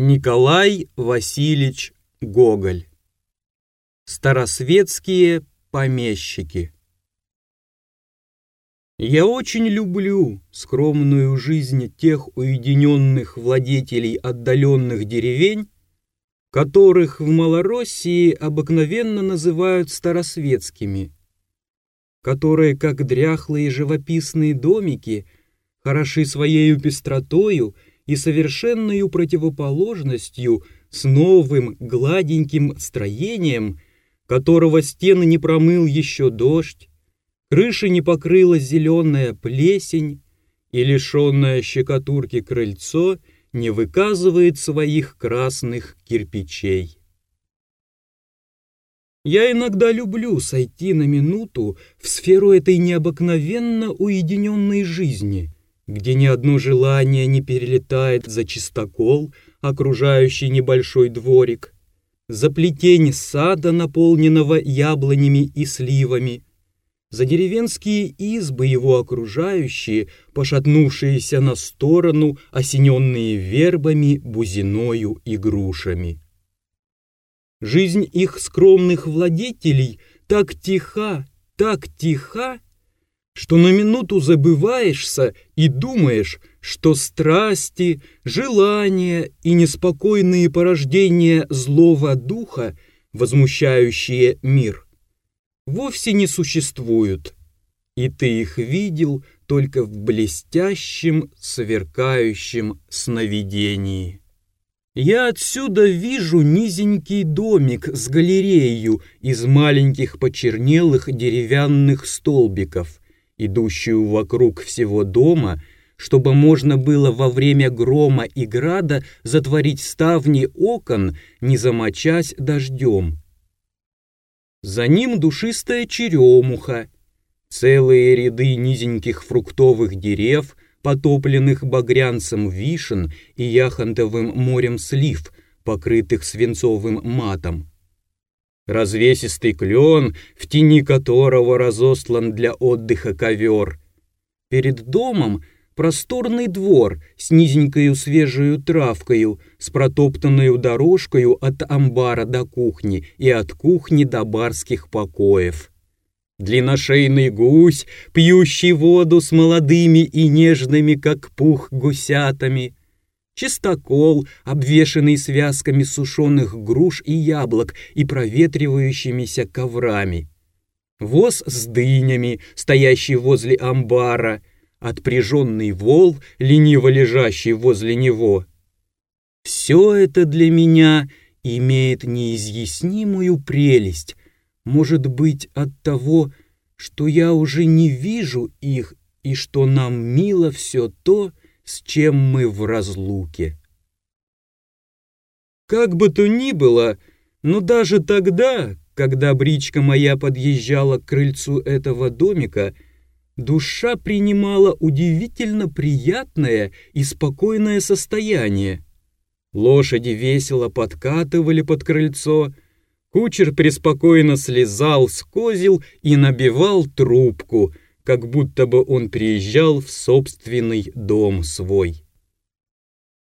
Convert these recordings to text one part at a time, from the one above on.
Николай Васильевич Гоголь. Старосветские помещики. Я очень люблю скромную жизнь тех уединенных владетелей отдаленных деревень, которых в Малороссии обыкновенно называют старосветскими, которые, как дряхлые живописные домики, хороши своею пестротою и совершенную противоположностью с новым гладеньким строением, которого стены не промыл еще дождь, крыши не покрыла зеленая плесень, и лишенное щекотурки крыльцо не выказывает своих красных кирпичей. Я иногда люблю сойти на минуту в сферу этой необыкновенно уединенной жизни — где ни одно желание не перелетает за чистокол, окружающий небольшой дворик, за плетень сада, наполненного яблонями и сливами, за деревенские избы его окружающие, пошатнувшиеся на сторону, осененные вербами, бузиною и грушами. Жизнь их скромных владетелей так тиха, так тиха, что на минуту забываешься и думаешь, что страсти, желания и неспокойные порождения злого духа, возмущающие мир, вовсе не существуют, и ты их видел только в блестящем, сверкающем сновидении. Я отсюда вижу низенький домик с галереей из маленьких почернелых деревянных столбиков — идущую вокруг всего дома, чтобы можно было во время грома и града затворить ставни окон, не замочась дождем. За ним душистая черемуха, целые ряды низеньких фруктовых дерев, потопленных багрянцем вишен и яхонтовым морем слив, покрытых свинцовым матом развесистый клен, в тени которого разослан для отдыха ковер. Перед домом просторный двор с низенькою свежую травкою, с протоптанную дорожкою от амбара до кухни и от кухни до барских покоев. Длинношейный гусь, пьющий воду с молодыми и нежными, как пух, гусятами — чистокол, обвешанный связками сушеных груш и яблок и проветривающимися коврами, воз с дынями, стоящий возле амбара, отпряженный вол, лениво лежащий возле него. Все это для меня имеет неизъяснимую прелесть, может быть, от того, что я уже не вижу их и что нам мило все то, с чем мы в разлуке. Как бы то ни было, но даже тогда, когда бричка моя подъезжала к крыльцу этого домика, душа принимала удивительно приятное и спокойное состояние. Лошади весело подкатывали под крыльцо, кучер преспокойно слезал с козел и набивал трубку — как будто бы он приезжал в собственный дом свой.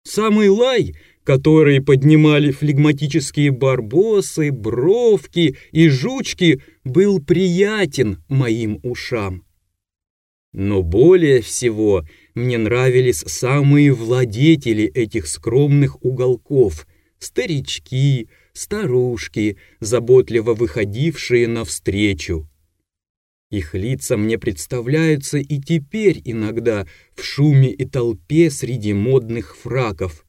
Самый лай, который поднимали флегматические барбосы, бровки и жучки, был приятен моим ушам. Но более всего мне нравились самые владетели этих скромных уголков, старички, старушки, заботливо выходившие навстречу. Их лица мне представляются и теперь иногда в шуме и толпе среди модных фраков.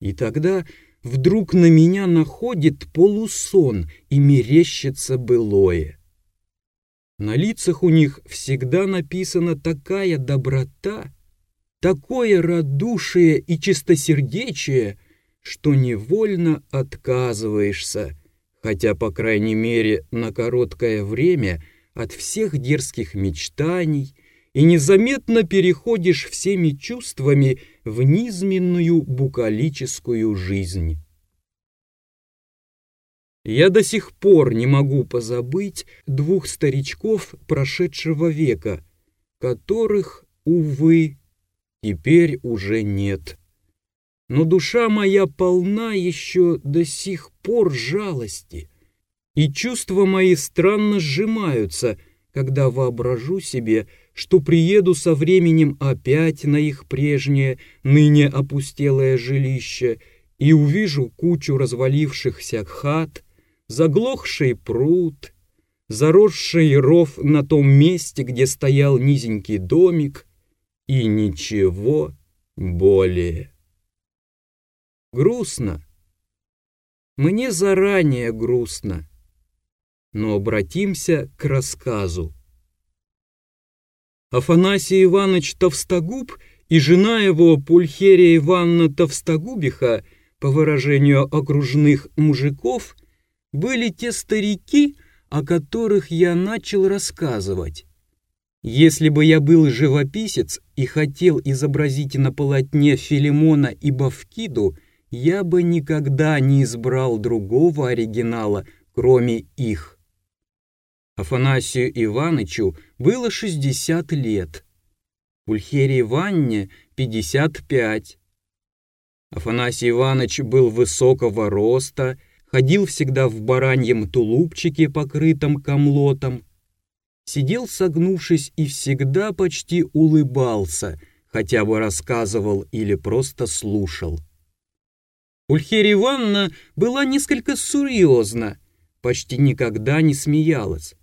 И тогда вдруг на меня находит полусон и мерещится былое. На лицах у них всегда написана такая доброта, такое радушие и чистосердечие, что невольно отказываешься, хотя, по крайней мере, на короткое время – от всех дерзких мечтаний и незаметно переходишь всеми чувствами в низменную букалическую жизнь. Я до сих пор не могу позабыть двух старичков прошедшего века, которых, увы, теперь уже нет. но душа моя полна еще до сих пор жалости, и чувства мои странно сжимаются, когда воображу себе, что приеду со временем опять на их прежнее, ныне опустелое жилище и увижу кучу развалившихся хат, заглохший пруд, заросший ров на том месте, где стоял низенький домик, и ничего более. Грустно. Мне заранее грустно. Но обратимся к рассказу. Афанасий Иванович Товстогуб и жена его Пульхерия Ивановна Товстогубиха, по выражению окружных мужиков, были те старики, о которых я начал рассказывать. Если бы я был живописец и хотел изобразить на полотне Филимона и Бавкиду, я бы никогда не избрал другого оригинала, кроме их. Афанасию Иванычу было 60 лет, Пульхерии Иванне — 55. Афанасий Иванович был высокого роста, ходил всегда в бараньем тулупчике, покрытом комлотом, сидел согнувшись и всегда почти улыбался, хотя бы рассказывал или просто слушал. Ульхерия Ивановна была несколько серьезна, почти никогда не смеялась.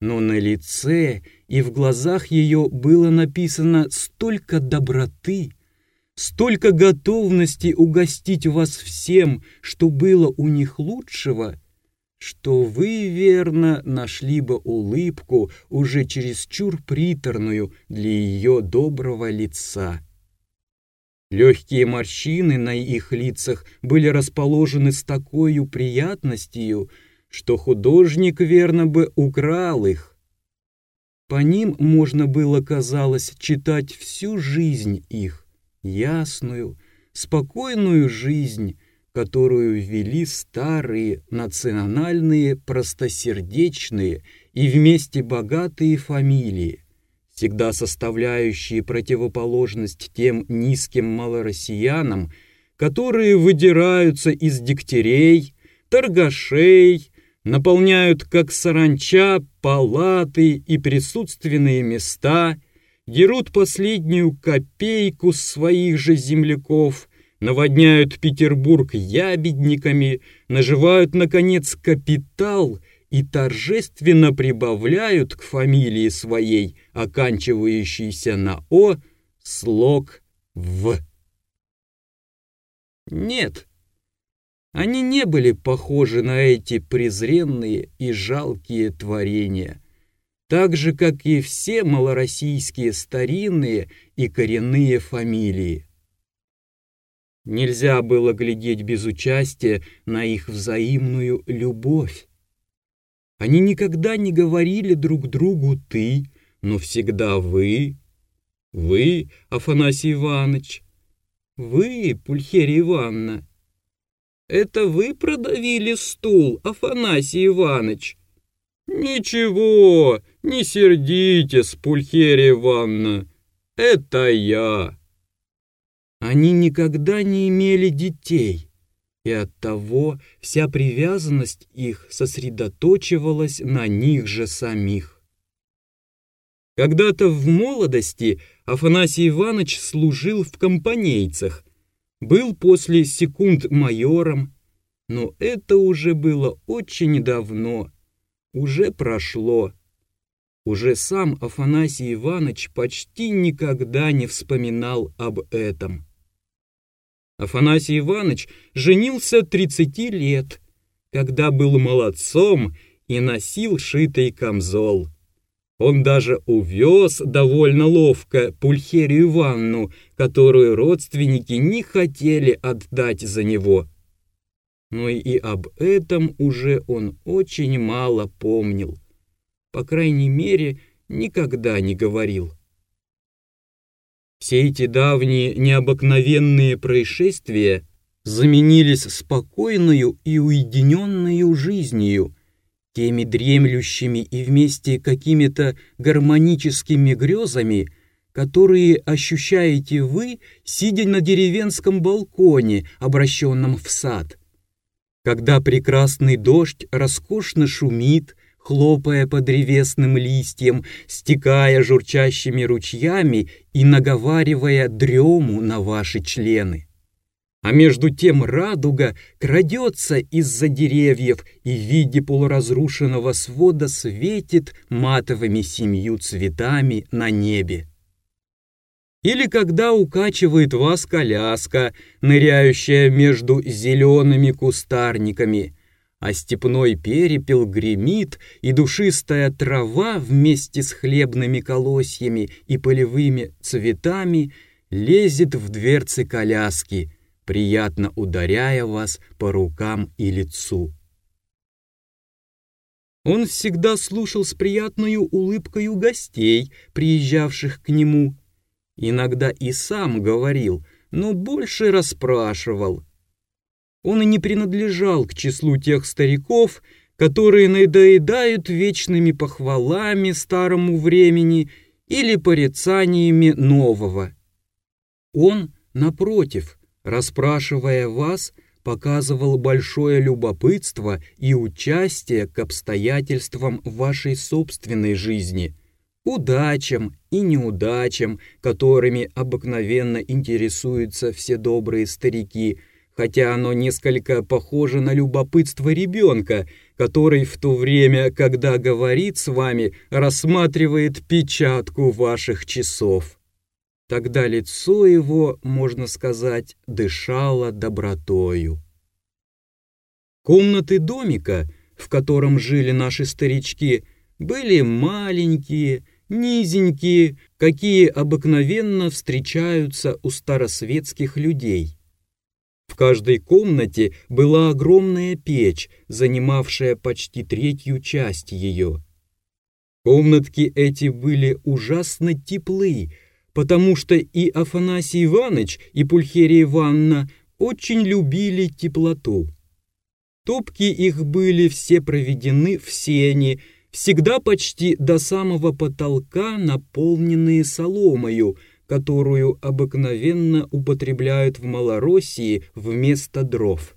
Но на лице и в глазах ее было написано столько доброты, столько готовности угостить вас всем, что было у них лучшего, что вы, верно, нашли бы улыбку уже чересчур приторную для ее доброго лица. Легкие морщины на их лицах были расположены с такой приятностью, что художник, верно бы, украл их. По ним можно было, казалось, читать всю жизнь их, ясную, спокойную жизнь, которую вели старые, национальные, простосердечные и вместе богатые фамилии, всегда составляющие противоположность тем низким малороссиянам, которые выдираются из дегтярей, торгашей, наполняют, как саранча, палаты и присутственные места, дерут последнюю копейку своих же земляков, наводняют Петербург ябедниками, наживают, наконец, капитал и торжественно прибавляют к фамилии своей, оканчивающейся на «о», слог «в». Нет, они не были похожи на эти презренные и жалкие творения, так же, как и все малороссийские старинные и коренные фамилии. Нельзя было глядеть без участия на их взаимную любовь. Они никогда не говорили друг другу «ты», но всегда «вы». «Вы, Афанасий Иванович», «вы, Пульхерия Ивановна», это вы продавили стул, Афанасий Иванович? Ничего, не сердитесь, Пульхерия Ивановна. Это я. Они никогда не имели детей, и оттого вся привязанность их сосредоточивалась на них же самих. Когда-то в молодости Афанасий Иванович служил в компанейцах, был после секунд майором, но это уже было очень давно, уже прошло. Уже сам Афанасий Иванович почти никогда не вспоминал об этом. Афанасий Иванович женился 30 лет, когда был молодцом и носил шитый камзол. Он даже увез довольно ловко Пульхерию Ивановну, которую родственники не хотели отдать за него. Но и об этом уже он очень мало помнил. По крайней мере, никогда не говорил. Все эти давние необыкновенные происшествия заменились спокойную и уединенную жизнью, теми дремлющими и вместе какими-то гармоническими грезами, которые ощущаете вы, сидя на деревенском балконе, обращенном в сад. Когда прекрасный дождь роскошно шумит, хлопая по древесным листьям, стекая журчащими ручьями и наговаривая дрему на ваши члены. А между тем радуга крадется из-за деревьев и в виде полуразрушенного свода светит матовыми семью цветами на небе. Или когда укачивает вас коляска, ныряющая между зелеными кустарниками, а степной перепел гремит, и душистая трава вместе с хлебными колосьями и полевыми цветами лезет в дверцы коляски — приятно ударяя вас по рукам и лицу. Он всегда слушал с приятной улыбкой гостей, приезжавших к нему. Иногда и сам говорил, но больше расспрашивал. Он и не принадлежал к числу тех стариков, которые надоедают вечными похвалами старому времени или порицаниями нового. Он, напротив, расспрашивая вас, показывал большое любопытство и участие к обстоятельствам вашей собственной жизни, удачам и неудачам, которыми обыкновенно интересуются все добрые старики, хотя оно несколько похоже на любопытство ребенка, который в то время, когда говорит с вами, рассматривает печатку ваших часов. Тогда лицо его, можно сказать, дышало добротою. Комнаты домика, в котором жили наши старички, были маленькие, низенькие, какие обыкновенно встречаются у старосветских людей. В каждой комнате была огромная печь, занимавшая почти третью часть ее. Комнатки эти были ужасно теплы, потому что и Афанасий Иванович, и Пульхерия Ивановна очень любили теплоту. Топки их были все проведены в сене, всегда почти до самого потолка наполненные соломою, которую обыкновенно употребляют в Малороссии вместо дров.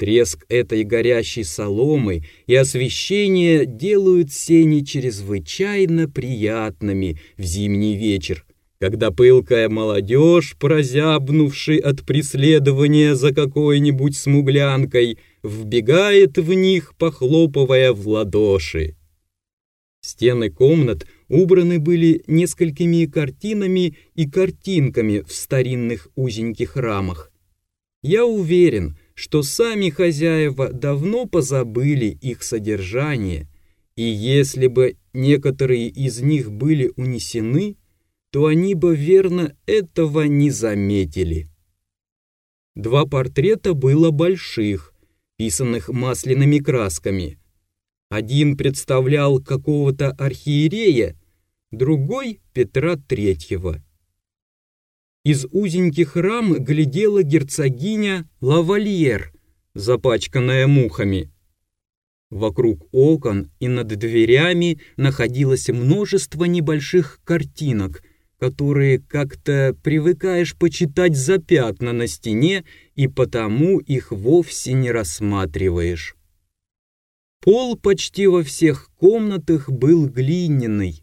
Треск этой горящей соломы и освещение делают сени чрезвычайно приятными в зимний вечер, когда пылкая молодежь, прозябнувший от преследования за какой-нибудь смуглянкой, вбегает в них, похлопывая в ладоши. Стены комнат убраны были несколькими картинами и картинками в старинных узеньких рамах. Я уверен, что сами хозяева давно позабыли их содержание, и если бы некоторые из них были унесены, то они бы верно этого не заметили. Два портрета было больших, писанных масляными красками. Один представлял какого-то архиерея, другой — Петра Третьего. Из узеньких рам глядела герцогиня Лавальер, запачканная мухами. Вокруг окон и над дверями находилось множество небольших картинок, которые как-то привыкаешь почитать за пятна на стене и потому их вовсе не рассматриваешь. Пол почти во всех комнатах был глиняный,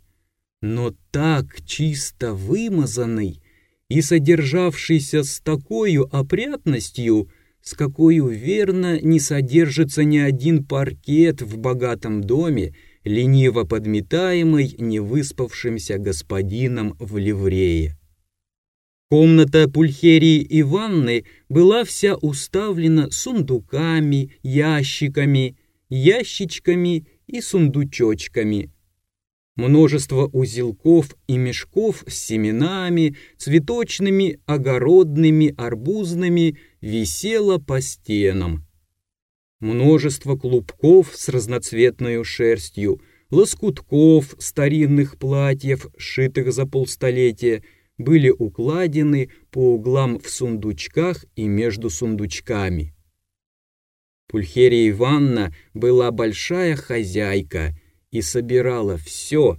но так чисто вымазанный, и содержавшийся с такой опрятностью, с какой верно не содержится ни один паркет в богатом доме, лениво подметаемый невыспавшимся господином в ливрее. Комната Пульхерии и ванны была вся уставлена сундуками, ящиками, ящичками и сундучочками – Множество узелков и мешков с семенами, цветочными, огородными, арбузными висело по стенам. Множество клубков с разноцветной шерстью, лоскутков старинных платьев, сшитых за полстолетия, были укладены по углам в сундучках и между сундучками. Пульхерия Ивановна была большая хозяйка — и собирала все,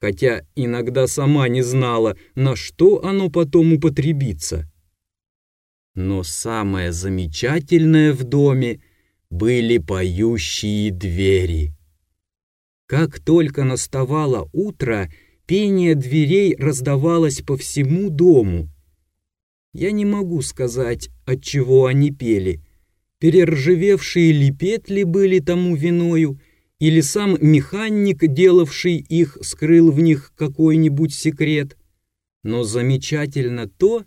хотя иногда сама не знала, на что оно потом употребится. Но самое замечательное в доме были поющие двери. Как только наставало утро, пение дверей раздавалось по всему дому. Я не могу сказать, от чего они пели. Перержевевшие ли петли были тому виною, или сам механик, делавший их, скрыл в них какой-нибудь секрет. Но замечательно то,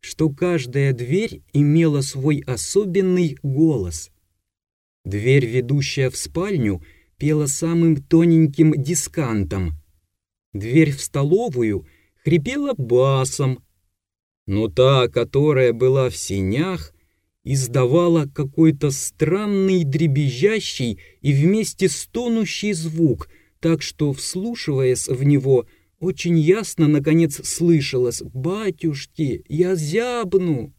что каждая дверь имела свой особенный голос. Дверь, ведущая в спальню, пела самым тоненьким дискантом. Дверь в столовую хрипела басом, но та, которая была в синях, издавала какой-то странный дребезжащий и вместе стонущий звук, так что, вслушиваясь в него, очень ясно, наконец, слышалось «Батюшки, я зябну!»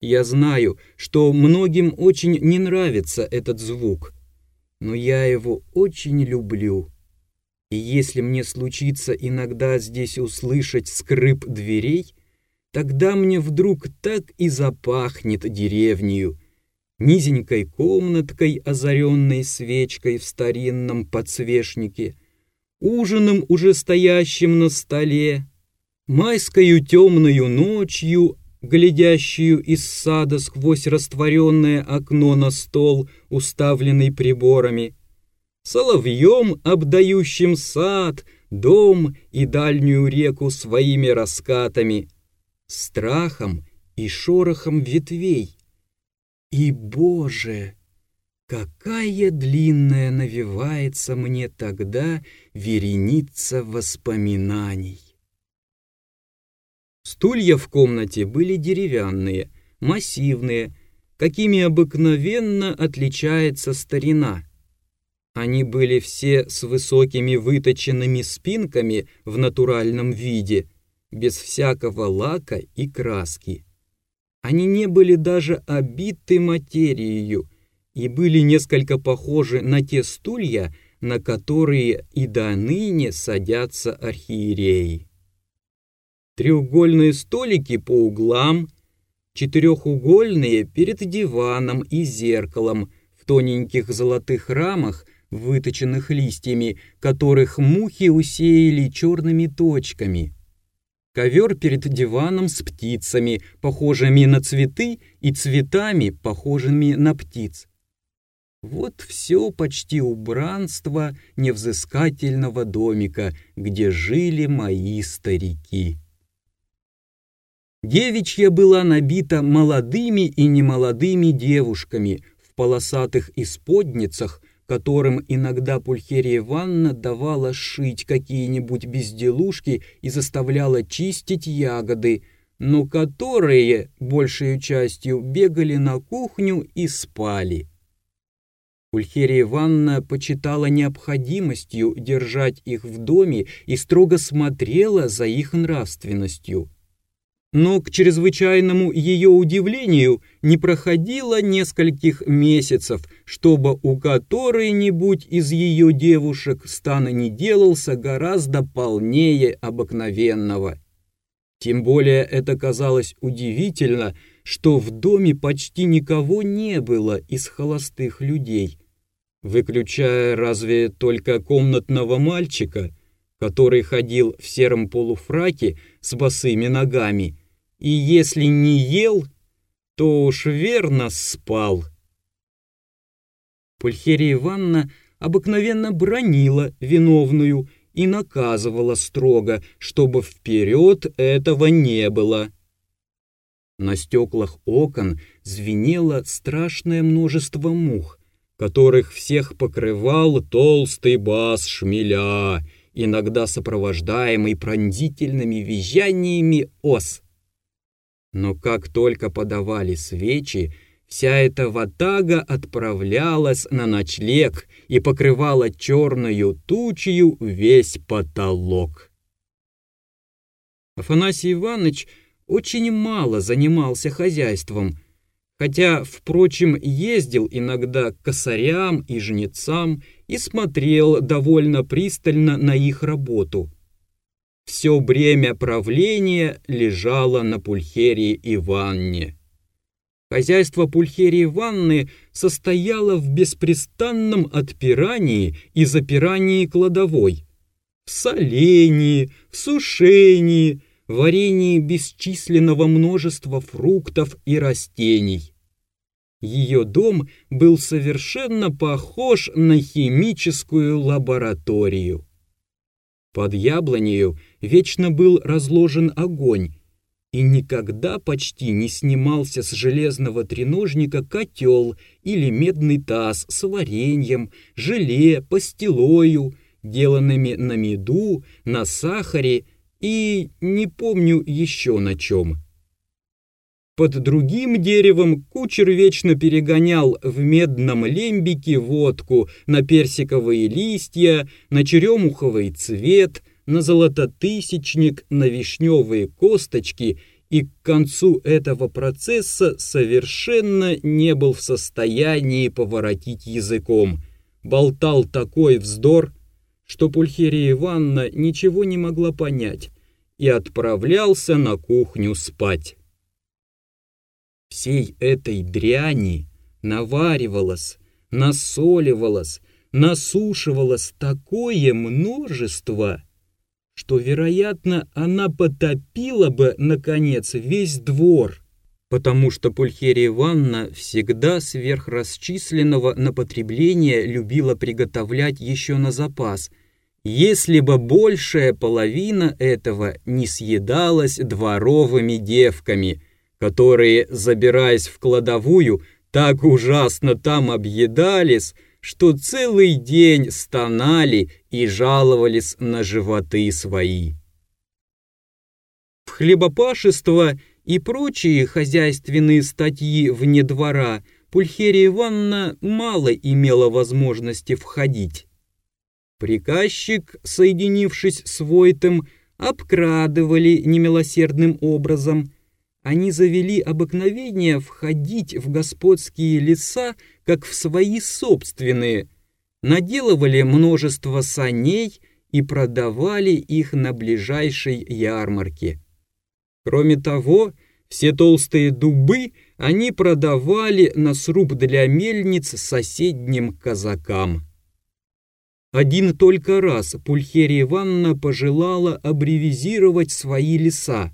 Я знаю, что многим очень не нравится этот звук, но я его очень люблю. И если мне случится иногда здесь услышать скрип дверей, тогда мне вдруг так и запахнет деревнею, низенькой комнаткой, озаренной свечкой в старинном подсвечнике, ужином, уже стоящим на столе, майскою темною ночью, глядящую из сада сквозь растворенное окно на стол, уставленный приборами, соловьем, обдающим сад, дом и дальнюю реку своими раскатами, страхом и шорохом ветвей. И, Боже, какая длинная навивается мне тогда вереница воспоминаний! Стулья в комнате были деревянные, массивные, какими обыкновенно отличается старина. Они были все с высокими выточенными спинками в натуральном виде, без всякого лака и краски. Они не были даже обиты материей и были несколько похожи на те стулья, на которые и до ныне садятся архиереи треугольные столики по углам, четырехугольные перед диваном и зеркалом в тоненьких золотых рамах, выточенных листьями, которых мухи усеяли черными точками. Ковер перед диваном с птицами, похожими на цветы, и цветами, похожими на птиц. Вот все почти убранство невзыскательного домика, где жили мои старики. Девичья была набита молодыми и немолодыми девушками в полосатых исподницах, которым иногда Пульхерия Ивановна давала шить какие-нибудь безделушки и заставляла чистить ягоды, но которые, большей частью, бегали на кухню и спали. Пульхерия Ивановна почитала необходимостью держать их в доме и строго смотрела за их нравственностью но к чрезвычайному ее удивлению не проходило нескольких месяцев, чтобы у которой-нибудь из ее девушек стана не делался гораздо полнее обыкновенного. Тем более это казалось удивительно, что в доме почти никого не было из холостых людей, выключая разве только комнатного мальчика, который ходил в сером полуфраке с босыми ногами, и если не ел, то уж верно спал. Пульхерия Ивановна обыкновенно бронила виновную и наказывала строго, чтобы вперед этого не было. На стеклах окон звенело страшное множество мух, которых всех покрывал толстый бас шмеля, иногда сопровождаемый пронзительными визжаниями ос. Но как только подавали свечи, вся эта ватага отправлялась на ночлег и покрывала черную тучью весь потолок. Афанасий Иванович очень мало занимался хозяйством, хотя, впрочем, ездил иногда к косарям и жнецам и смотрел довольно пристально на их работу. Все бремя правления лежало на Пульхерии Иванне. Хозяйство Пульхерии Иванны состояло в беспрестанном отпирании и запирании кладовой, в солении, в сушении, варении бесчисленного множества фруктов и растений. Ее дом был совершенно похож на химическую лабораторию. Под яблонею вечно был разложен огонь, и никогда почти не снимался с железного треножника котел или медный таз с вареньем, желе, пастилою, деланными на меду, на сахаре и не помню еще на чем. Под другим деревом кучер вечно перегонял в медном лембике водку на персиковые листья, на черемуховый цвет, на золототысячник, на вишневые косточки и к концу этого процесса совершенно не был в состоянии поворотить языком. Болтал такой вздор, что Пульхерия Ивановна ничего не могла понять и отправлялся на кухню спать. Всей этой дряни наваривалось, насоливалось, насушивалось такое множество, что, вероятно, она потопила бы, наконец, весь двор, потому что Пульхерия Ивановна всегда сверхрасчисленного на потребление любила приготовлять еще на запас, если бы большая половина этого не съедалась дворовыми девками, которые, забираясь в кладовую, так ужасно там объедались, что целый день стонали и жаловались на животы свои. В хлебопашество и прочие хозяйственные статьи вне двора Пульхерия Ивановна мало имела возможности входить. Приказчик, соединившись с Войтом, обкрадывали немилосердным образом. Они завели обыкновение входить в господские леса, как в свои собственные, наделывали множество саней и продавали их на ближайшей ярмарке. Кроме того, все толстые дубы они продавали на сруб для мельниц соседним казакам. Один только раз Пульхерия Ивановна пожелала аббревизировать свои леса.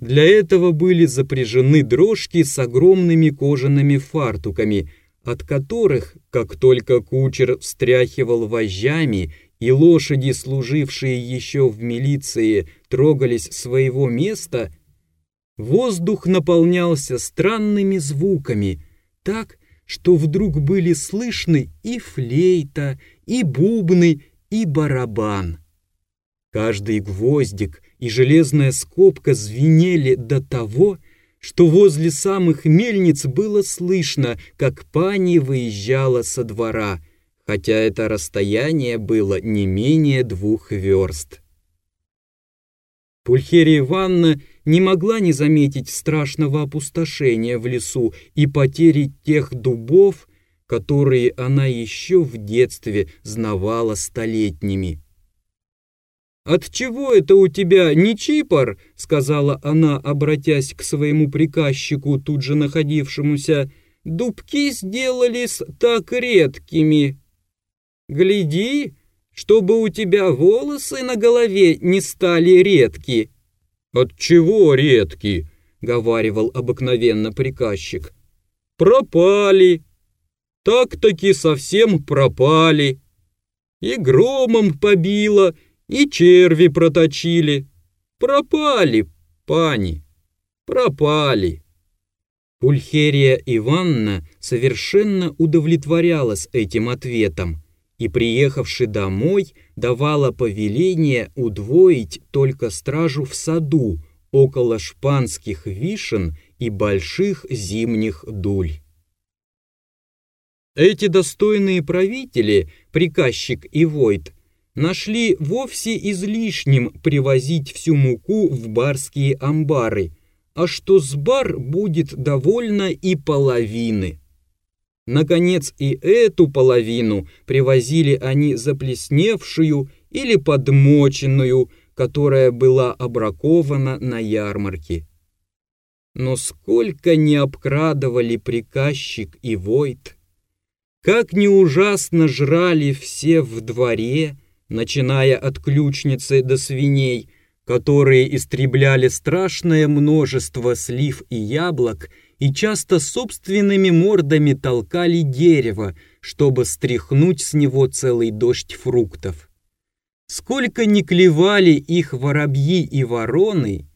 Для этого были запряжены дрожки с огромными кожаными фартуками, от которых, как только кучер встряхивал вожжами и лошади, служившие еще в милиции, трогались своего места, воздух наполнялся странными звуками, так, что вдруг были слышны и флейта, и бубны, и барабан. Каждый гвоздик и железная скобка звенели до того, что возле самых мельниц было слышно, как пани выезжала со двора, хотя это расстояние было не менее двух верст. Пульхерия Ивановна не могла не заметить страшного опустошения в лесу и потери тех дубов, которые она еще в детстве знавала столетними. «От чего это у тебя не чипор?» — сказала она, обратясь к своему приказчику, тут же находившемуся. «Дубки сделались так редкими. Гляди, чтобы у тебя волосы на голове не стали редки». «От чего редки?» — говаривал обыкновенно приказчик. «Пропали. Так-таки совсем пропали. И громом побило, и черви проточили. Пропали, пани, пропали». Пульхерия Ивановна совершенно удовлетворялась этим ответом и, приехавши домой, давала повеление удвоить только стражу в саду около шпанских вишен и больших зимних дуль. Эти достойные правители, приказчик и Войт, нашли вовсе излишним привозить всю муку в барские амбары, а что с бар будет довольно и половины. Наконец и эту половину привозили они заплесневшую или подмоченную, которая была обракована на ярмарке. Но сколько не обкрадывали приказчик и Войт, как не ужасно жрали все в дворе, начиная от ключницы до свиней, которые истребляли страшное множество слив и яблок и часто собственными мордами толкали дерево, чтобы стряхнуть с него целый дождь фруктов. Сколько не клевали их воробьи и вороны,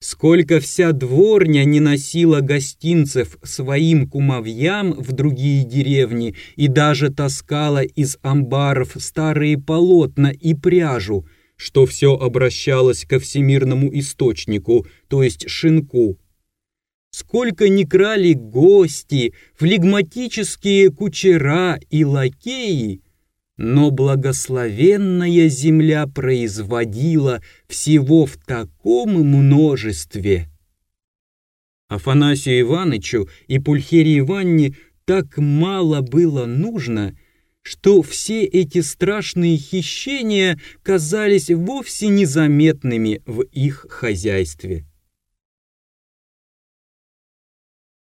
сколько вся дворня не носила гостинцев своим кумовьям в другие деревни и даже таскала из амбаров старые полотна и пряжу, что все обращалось ко всемирному источнику, то есть шинку. Сколько не крали гости, флегматические кучера и лакеи, но благословенная земля производила всего в таком множестве. Афанасию Иванычу и Пульхерии Иванне так мало было нужно, что все эти страшные хищения казались вовсе незаметными в их хозяйстве.